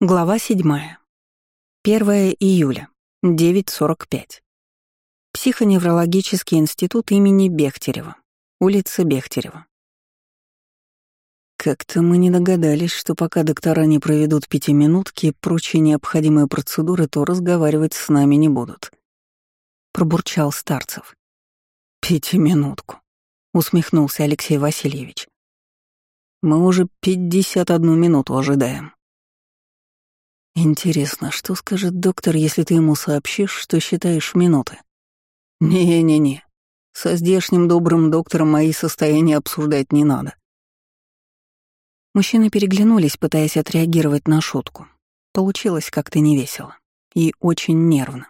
Глава 7. 1 июля, 9.45. Психоневрологический институт имени Бехтерева. Улица Бехтерева. Как-то мы не догадались, что пока доктора не проведут пятиминутки и прочие необходимые процедуры, то разговаривать с нами не будут. Пробурчал Старцев. «Пятиминутку», — усмехнулся Алексей Васильевич. «Мы уже пятьдесят одну минуту ожидаем». Интересно, что скажет доктор, если ты ему сообщишь, что считаешь минуты? Не-не-не. Со здешним добрым доктором мои состояния обсуждать не надо. Мужчины переглянулись, пытаясь отреагировать на шутку. Получилось как-то невесело и очень нервно.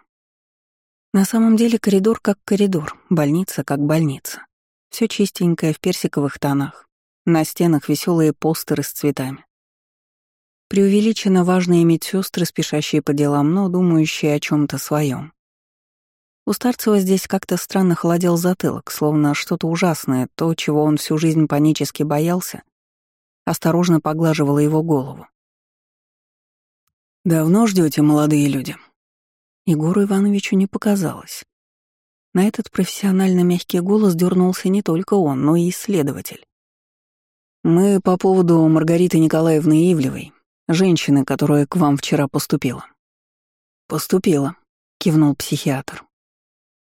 На самом деле коридор как коридор, больница как больница. Все чистенькое в персиковых тонах. На стенах веселые постеры с цветами. Преувеличенно важные медсестры, спешащие по делам, но думающие о чем то своем. У Старцева здесь как-то странно холодел затылок, словно что-то ужасное, то, чего он всю жизнь панически боялся, осторожно поглаживало его голову. «Давно ждете, молодые люди?» Егору Ивановичу не показалось. На этот профессионально мягкий голос дернулся не только он, но и исследователь. «Мы по поводу Маргариты Николаевны Ивлевой, Женщины, которая к вам вчера поступила. Поступила, кивнул психиатр.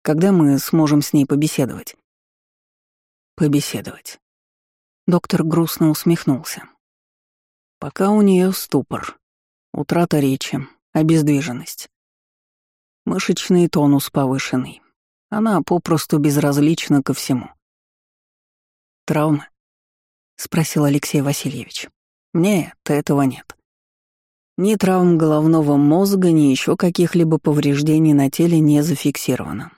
Когда мы сможем с ней побеседовать? Побеседовать. Доктор грустно усмехнулся. Пока у нее ступор, утрата речи, обездвиженность. Мышечный тонус повышенный. Она попросту безразлична ко всему. «Травмы?» — спросил Алексей Васильевич. «Нет, этого нет. Ни травм головного мозга, ни еще каких-либо повреждений на теле не зафиксировано.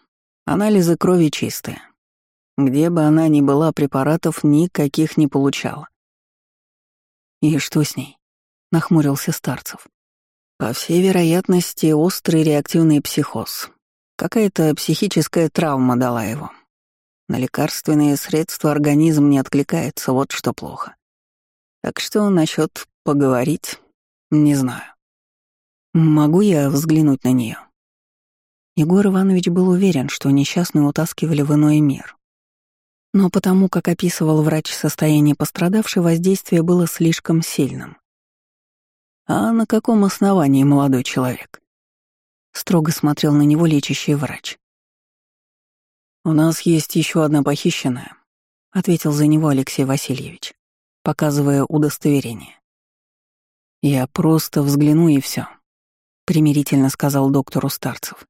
Анализы крови чистые. Где бы она ни была, препаратов никаких не получала. «И что с ней?» — нахмурился Старцев. «По всей вероятности, острый реактивный психоз. Какая-то психическая травма дала его. На лекарственные средства организм не откликается, вот что плохо. Так что насчет поговорить не знаю. Могу я взглянуть на нее? Егор Иванович был уверен, что несчастную утаскивали в иной мир. Но потому, как описывал врач состояние пострадавшей, воздействие было слишком сильным. «А на каком основании, молодой человек?» Строго смотрел на него лечащий врач. «У нас есть еще одна похищенная», — ответил за него Алексей Васильевич, показывая удостоверение. «Я просто взгляну и все, примирительно сказал доктору Старцев.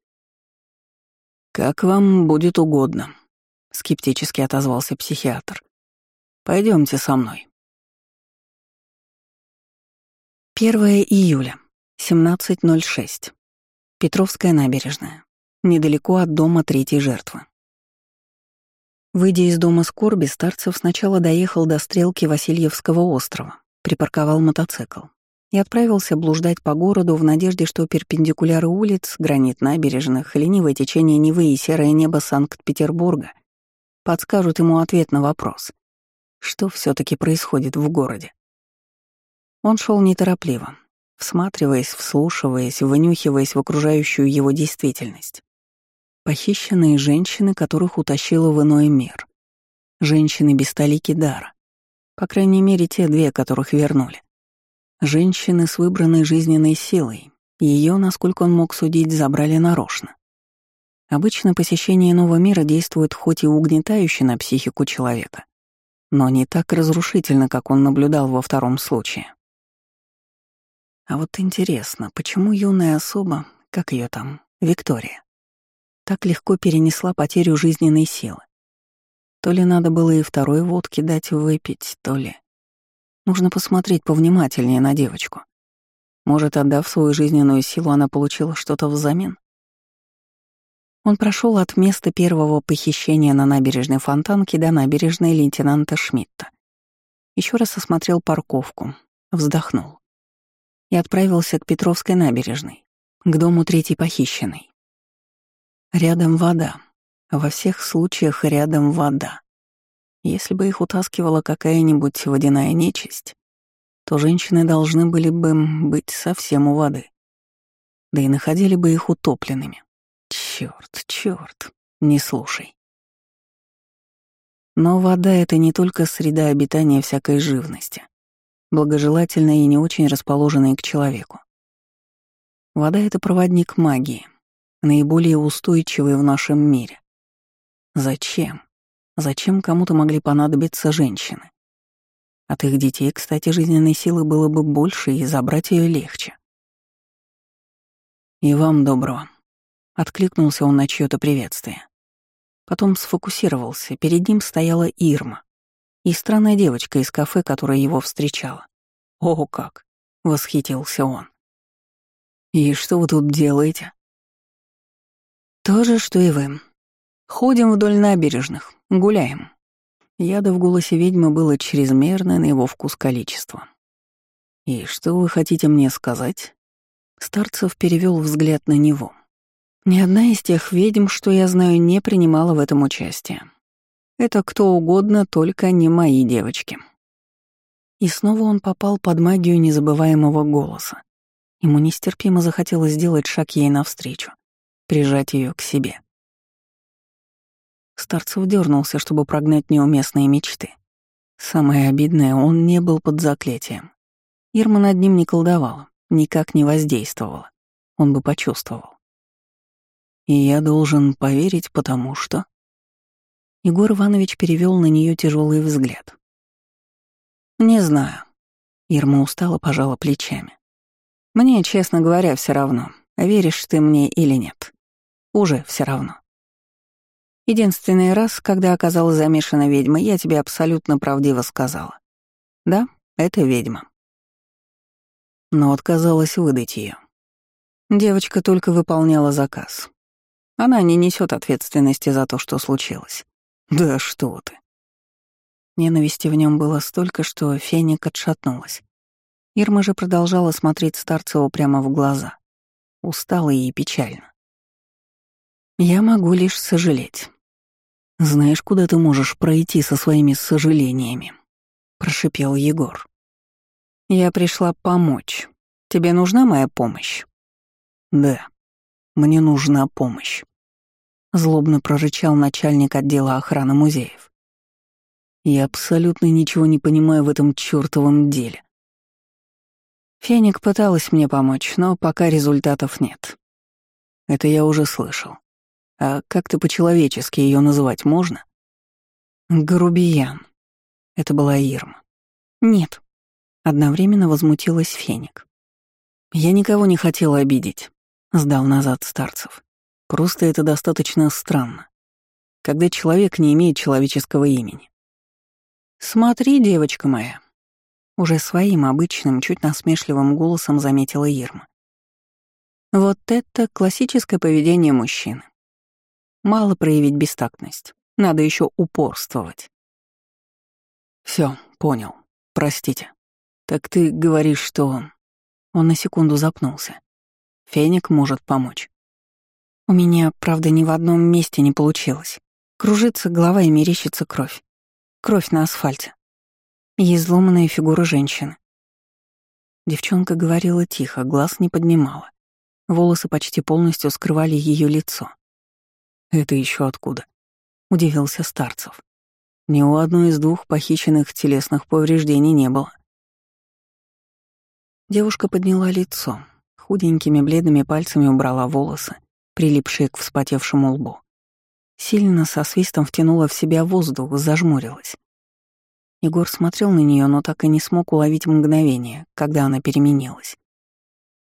«Как вам будет угодно», — скептически отозвался психиатр. Пойдемте со мной». 1 июля, 17.06. Петровская набережная. Недалеко от дома третьей жертвы. Выйдя из дома скорби, Старцев сначала доехал до стрелки Васильевского острова, припарковал мотоцикл и отправился блуждать по городу в надежде, что перпендикуляры улиц, гранит набережных, ленивое течение Невы и серое небо Санкт-Петербурга подскажут ему ответ на вопрос, что все таки происходит в городе. Он шел неторопливо, всматриваясь, вслушиваясь, вынюхиваясь в окружающую его действительность. Похищенные женщины, которых утащило в иной мир. Женщины без столики дара. По крайней мере, те две, которых вернули. Женщины с выбранной жизненной силой. Ее, насколько он мог судить, забрали нарочно. Обычно посещение нового мира действует хоть и угнетающе на психику человека, но не так разрушительно, как он наблюдал во втором случае. А вот интересно, почему юная особа, как ее там, Виктория, так легко перенесла потерю жизненной силы? То ли надо было и второй водки дать выпить, то ли... Нужно посмотреть повнимательнее на девочку. Может, отдав свою жизненную силу, она получила что-то взамен? Он прошел от места первого похищения на набережной Фонтанки до набережной лейтенанта Шмидта. Еще раз осмотрел парковку, вздохнул и отправился к Петровской набережной, к дому третьей похищенной. Рядом вода. Во всех случаях рядом вода. Если бы их утаскивала какая-нибудь водяная нечисть, то женщины должны были бы быть совсем у воды. Да и находили бы их утопленными. Чёрт, чёрт, не слушай. Но вода — это не только среда обитания всякой живности, благожелательной и не очень расположенной к человеку. Вода — это проводник магии, наиболее устойчивый в нашем мире. Зачем? Зачем кому-то могли понадобиться женщины? От их детей, кстати, жизненной силы было бы больше, и забрать ее легче. «И вам доброго», — откликнулся он на чьё-то приветствие. Потом сфокусировался, перед ним стояла Ирма и странная девочка из кафе, которая его встречала. «О, как!» — восхитился он. «И что вы тут делаете?» «То же, что и вы. Ходим вдоль набережных, гуляем», Яда в голосе ведьмы было чрезмерное на его вкус количество. «И что вы хотите мне сказать?» Старцев перевел взгляд на него. «Ни одна из тех ведьм, что я знаю, не принимала в этом участие. Это кто угодно, только не мои девочки». И снова он попал под магию незабываемого голоса. Ему нестерпимо захотелось сделать шаг ей навстречу, прижать ее к себе. Старцев дернулся, чтобы прогнать неуместные мечты. Самое обидное, он не был под заклятием. Ирма над ним не колдовала, никак не воздействовала. Он бы почувствовал. И я должен поверить, потому что... Егор Иванович перевел на нее тяжелый взгляд. «Не знаю». Ирма устало пожала плечами. «Мне, честно говоря, все равно, веришь ты мне или нет. Уже все равно. Единственный раз, когда оказалась замешана ведьма, я тебе абсолютно правдиво сказала. Да, это ведьма. Но отказалась выдать ее. Девочка только выполняла заказ. Она не несет ответственности за то, что случилось. Да что ты. Ненависти в нем было столько, что Феник отшатнулась. Ирма же продолжала смотреть Старцеву прямо в глаза. Устала и печально. «Я могу лишь сожалеть. «Знаешь, куда ты можешь пройти со своими сожалениями?» — прошипел Егор. «Я пришла помочь. Тебе нужна моя помощь?» «Да, мне нужна помощь», — злобно прорычал начальник отдела охраны музеев. «Я абсолютно ничего не понимаю в этом чёртовом деле». Феник пыталась мне помочь, но пока результатов нет. Это я уже слышал. А как-то по-человечески ее называть можно? Грубиян. Это была Ирма. Нет. Одновременно возмутилась Феник. Я никого не хотела обидеть, сдал назад старцев. Просто это достаточно странно, когда человек не имеет человеческого имени. «Смотри, девочка моя», — уже своим обычным, чуть насмешливым голосом заметила Ирма. «Вот это классическое поведение мужчины. Мало проявить бестактность. Надо еще упорствовать. Все, понял. Простите. Так ты говоришь, что он... Он на секунду запнулся. Феник может помочь. У меня, правда, ни в одном месте не получилось. Кружится голова и мерещится кровь. Кровь на асфальте. И изломанная фигура женщины. Девчонка говорила тихо, глаз не поднимала. Волосы почти полностью скрывали ее лицо. «Это еще откуда?» — удивился Старцев. «Ни у одной из двух похищенных телесных повреждений не было». Девушка подняла лицо, худенькими бледными пальцами убрала волосы, прилипшие к вспотевшему лбу. Сильно со свистом втянула в себя воздух, зажмурилась. Егор смотрел на нее, но так и не смог уловить мгновение, когда она переменилась.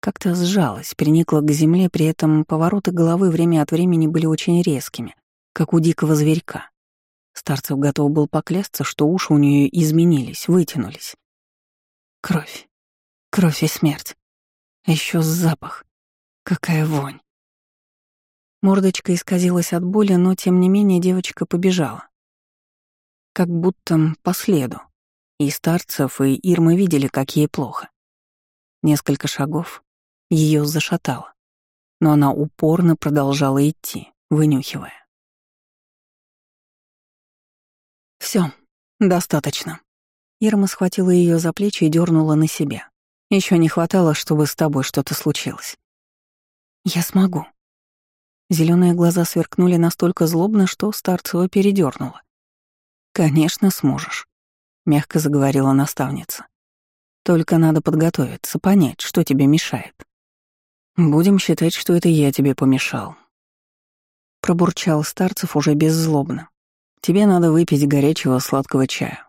Как-то сжалась, приникла к земле, при этом повороты головы время от времени были очень резкими, как у дикого зверька. Старцев готов был поклясться, что уши у нее изменились, вытянулись. Кровь. Кровь и смерть. Еще запах. Какая вонь. Мордочка исказилась от боли, но тем не менее девочка побежала. Как будто по следу. И Старцев, и Ирма видели, как ей плохо. Несколько шагов, ее зашатало, но она упорно продолжала идти, вынюхивая. Все, достаточно. Ирма схватила ее за плечи и дернула на себя. Еще не хватало, чтобы с тобой что-то случилось. Я смогу. Зеленые глаза сверкнули настолько злобно, что Старцева передернула. Конечно, сможешь, мягко заговорила наставница. Только надо подготовиться, понять, что тебе мешает. Будем считать, что это я тебе помешал. Пробурчал Старцев уже беззлобно. Тебе надо выпить горячего сладкого чая.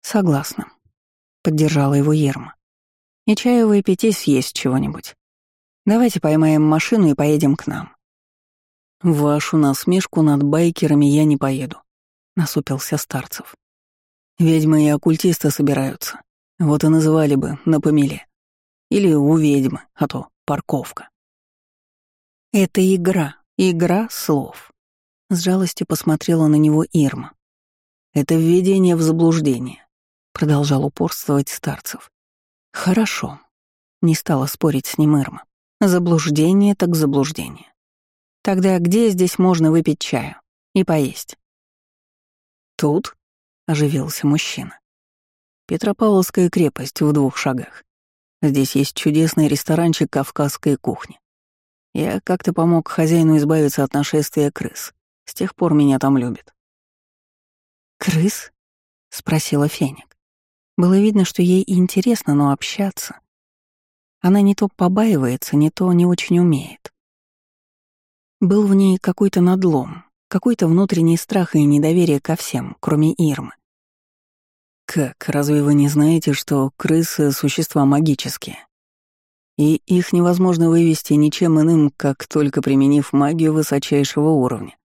Согласна. Поддержала его Ерма. И чаю выпить, и съесть чего-нибудь. Давайте поймаем машину и поедем к нам. Вашу насмешку над байкерами я не поеду, насупился Старцев. Ведьмы и оккультисты собираются. Вот и называли бы на помеле. Или у ведьмы, а то парковка. Это игра, игра слов. С жалостью посмотрела на него Ирма. Это введение в заблуждение, продолжал упорствовать Старцев. Хорошо. Не стала спорить с ним Ирма. Заблуждение так заблуждение. Тогда где здесь можно выпить чаю и поесть? Тут, оживился мужчина. Петропавловская крепость в двух шагах. Здесь есть чудесный ресторанчик кавказской кухни. Я как-то помог хозяину избавиться от нашествия крыс. С тех пор меня там любят. «Крыс?» — спросила Феник. Было видно, что ей интересно, но общаться. Она не то побаивается, не то не очень умеет. Был в ней какой-то надлом, какой-то внутренний страх и недоверие ко всем, кроме Ирмы. Как, разве вы не знаете, что крысы — существа магические? И их невозможно вывести ничем иным, как только применив магию высочайшего уровня,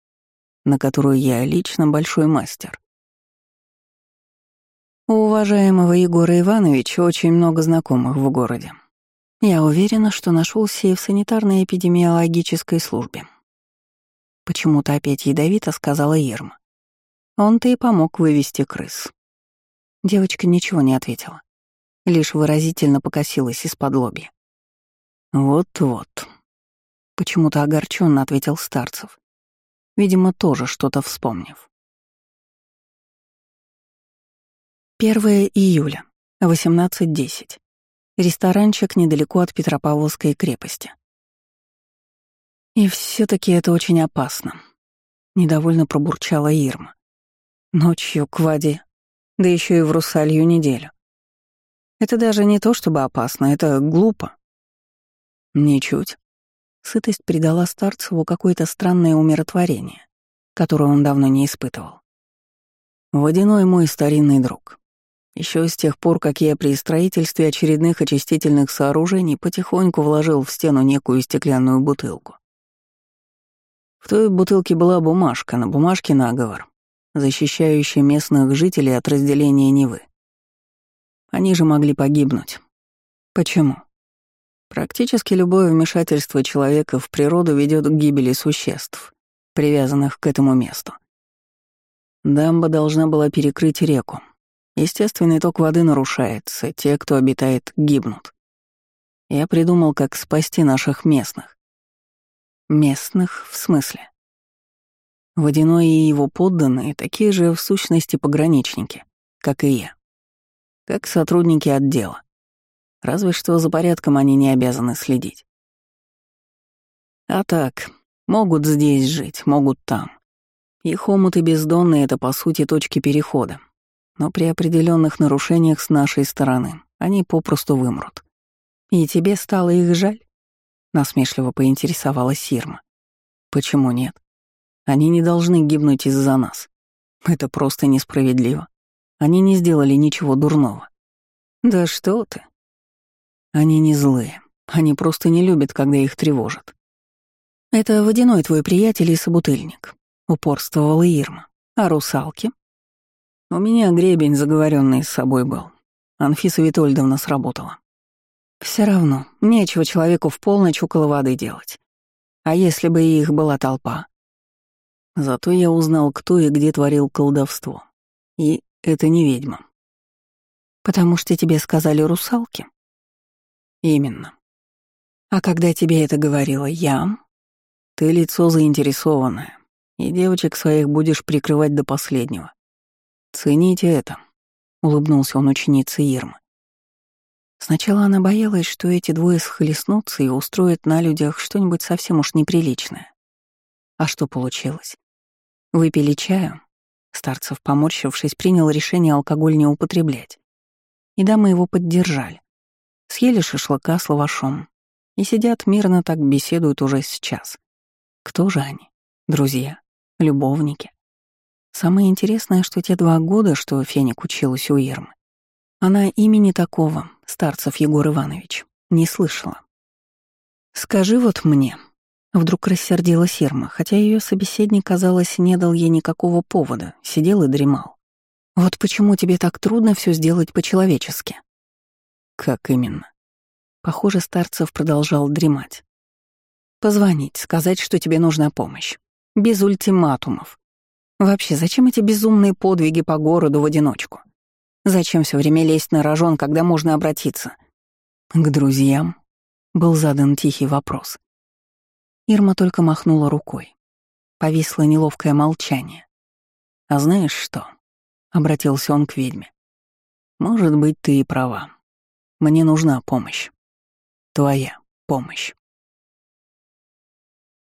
на которую я лично большой мастер. У уважаемого Егора Ивановича очень много знакомых в городе. Я уверена, что нашелся и в санитарной эпидемиологической службе. Почему-то опять ядовито сказала Ирма. Он-то и помог вывести крыс. Девочка ничего не ответила. Лишь выразительно покосилась из-под лобья. «Вот-вот», — почему-то огорченно ответил Старцев. Видимо, тоже что-то вспомнив. 1 июля, 18.10. Ресторанчик недалеко от Петропавловской крепости. И все таки это очень опасно. Недовольно пробурчала Ирма. Ночью к воде да еще и в русалью неделю. Это даже не то чтобы опасно, это глупо. Ничуть. Сытость придала Старцеву какое-то странное умиротворение, которое он давно не испытывал. Водяной мой старинный друг. Еще с тех пор, как я при строительстве очередных очистительных сооружений потихоньку вложил в стену некую стеклянную бутылку. В той бутылке была бумажка, на бумажке наговор защищающий местных жителей от разделения Невы. Они же могли погибнуть. Почему? Практически любое вмешательство человека в природу ведет к гибели существ, привязанных к этому месту. Дамба должна была перекрыть реку. Естественный ток воды нарушается, те, кто обитает, гибнут. Я придумал, как спасти наших местных. Местных в смысле? Водяной и его подданные такие же в сущности пограничники, как и я. Как сотрудники отдела. Разве что за порядком они не обязаны следить. А так, могут здесь жить, могут там. Их омуты бездонные — это, по сути, точки перехода. Но при определенных нарушениях с нашей стороны они попросту вымрут. И тебе стало их жаль? Насмешливо поинтересовалась Сирма. Почему нет? Они не должны гибнуть из-за нас. Это просто несправедливо. Они не сделали ничего дурного. Да что ты. Они не злые. Они просто не любят, когда их тревожат. Это водяной твой приятель и собутыльник. Упорствовала Ирма. А русалки? У меня гребень заговоренный с собой был. Анфиса Витольдовна сработала. Все равно, нечего человеку в полночь около воды делать. А если бы их была толпа? Зато я узнал, кто и где творил колдовство. И это не ведьма. Потому что тебе сказали русалки? Именно. А когда тебе это говорила я? Ты лицо заинтересованное, и девочек своих будешь прикрывать до последнего. Цените это. — улыбнулся он ученице Ирмы. Сначала она боялась, что эти двое схлестнутся и устроят на людях что-нибудь совсем уж неприличное. А что получилось? Выпили чаю. Старцев, поморщившись, принял решение алкоголь не употреблять. И дамы его поддержали. Съели шашлыка с лавашом. И сидят мирно так беседуют уже сейчас. Кто же они? Друзья? Любовники? Самое интересное, что те два года, что Феник училась у Ирмы, она имени такого, Старцев Егор Иванович, не слышала. «Скажи вот мне», — вдруг рассердилась Ирма, хотя ее собеседник, казалось, не дал ей никакого повода, сидел и дремал. «Вот почему тебе так трудно все сделать по-человечески?» «Как именно?» Похоже, Старцев продолжал дремать. «Позвонить, сказать, что тебе нужна помощь. Без ультиматумов. Вообще, зачем эти безумные подвиги по городу в одиночку? Зачем все время лезть на рожон, когда можно обратиться? К друзьям? Был задан тихий вопрос. Ирма только махнула рукой. Повисло неловкое молчание. «А знаешь что?» — обратился он к ведьме. «Может быть, ты и права. Мне нужна помощь. Твоя помощь».